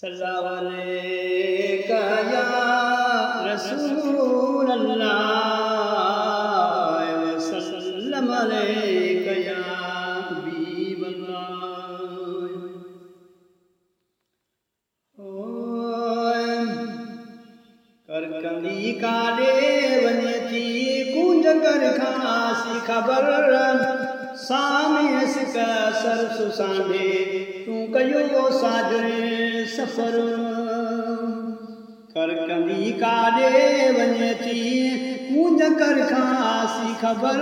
صلو علیکہ یا رسول اللہ وسلم علیکہ یا حبیب اللہ۔ کالے ونے تھی کر کھاسی خبر سامے سکا سر سساندے تو کیو ساجرے۔ سفر کرکنی کالے ونے تھی کونج کر کھاسی خبر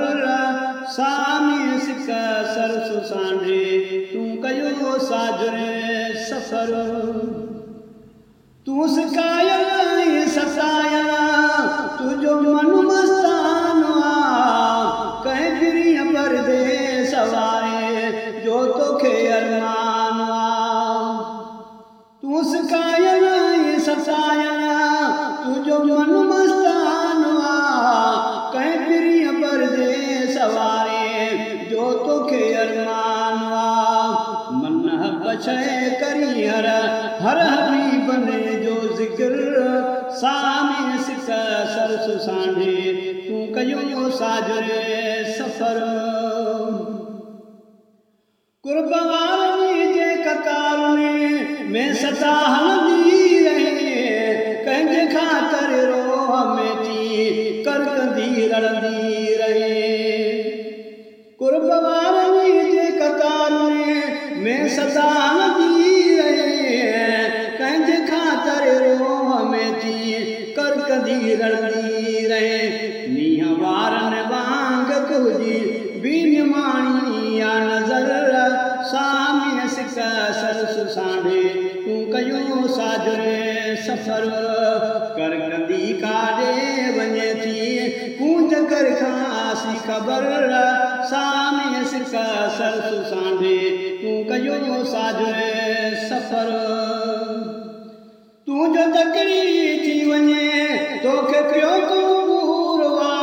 سامے سکا سر سساندے تو کیو ساجرے سفر تو سکایا نہیں ستایا تجھو من مستانوا کہیں پھری پردے سوائے جو تو کھے ارمانوا ہر حبیب نے جو ذکر سامع سکا سر سسانے، تو کیوں ساجرے سفر؟ قرب والنی جے کتار میں میں ستا دی رہے کنج خاطر رو ہمیں تھی کرک دی رڑ تھی کرک دی رڑ دی رہے نیہ وارن وانگ تجھی بین مانی یا نظر سامع سکا سر سسانے تو کیوں ساجرے سفر کرکندی کاڑے ونجے تھی کونج کر کھاسی خبر سامع سکا سر سسانے تو کیوں ساجرے سفر تو جو تکری تھی ونجے تو کیوں کو پوروا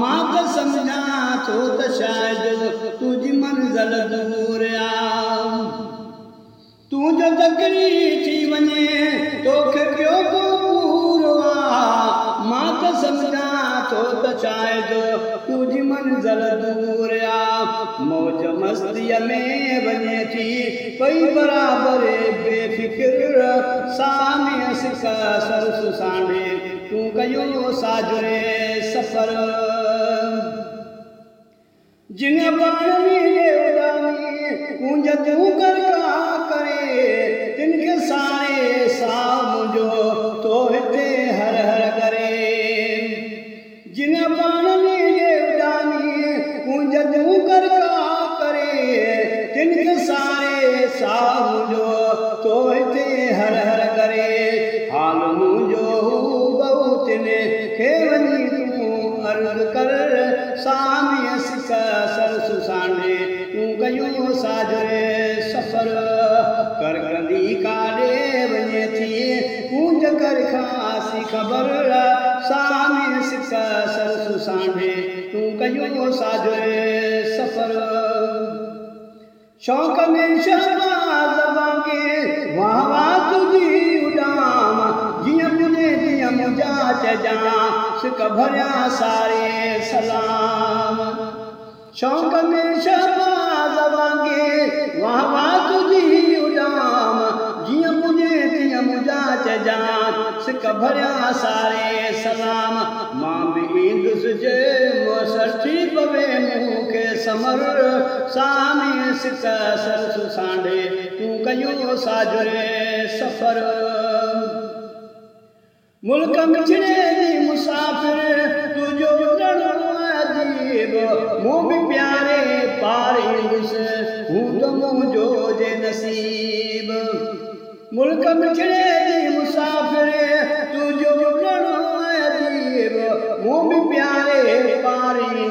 ماں کا سمجھا تو تو شاید تجھ منزل دور آم تو جو آم موج مستی میں ونجے تھی، کوئی برابر بے فکر سامع سکا سر سسانے، تو کیوں ساجرے سفر۔ جن بان میرے اڈانی کونج تو کر کا کرے سارے سام جو تو ہتے ہر ہر کرے حال مجھو بہت نے کھیونی تو عرض کر۔ سامع سکا سر سسانے تو کیوں ساجرے سفر۔ کرکندی کالے ونجے تھی کونج کر کھاسی خبر۔ سامع سکا سر سسانے تو کیوں ساجرے سفر۔ شوق میں شہباز باگے وہاں وہاں تجھی جی اڈام جیاں مجھے جیاں مجھا چجاں سکھ بھریا سارے سلام۔ شوق میں شہباز باگے وہاں وہاں تجھی جی اڈام جیاں مجھے جیاں مجھا چجاں سکھ بھریا سارے سلام۔ ماں بھی دس منہ کے سمر سامع سکا سر سسانڈے تو کیوں ساجرے سفر ملک مچھڑے دی مسافر تجھو رڑو عجیب منہ بھی پیارے پاری دس ہوں تو منہ جو جے نصیب ملک مچھڑے دی مسافر تجھو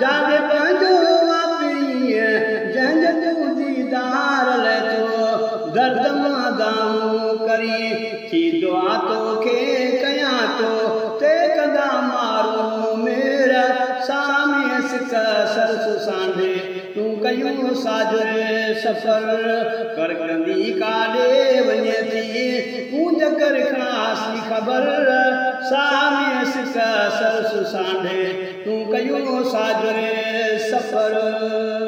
جانے پنجو اپنی ہے جہنج تو دیدار لے تو درد مادام کری۔ تھی دعا تو کے کیاں تو تیک دا ماروں میرا سامی سکر سر سسان دے تو کئیوں ساجر سفر کرکنی کالے ونیتی؟ پونج کر کھاسی خبر سامی سکر سر سسان دے سرس سانڈے تو کیوں ساجرے سفر۔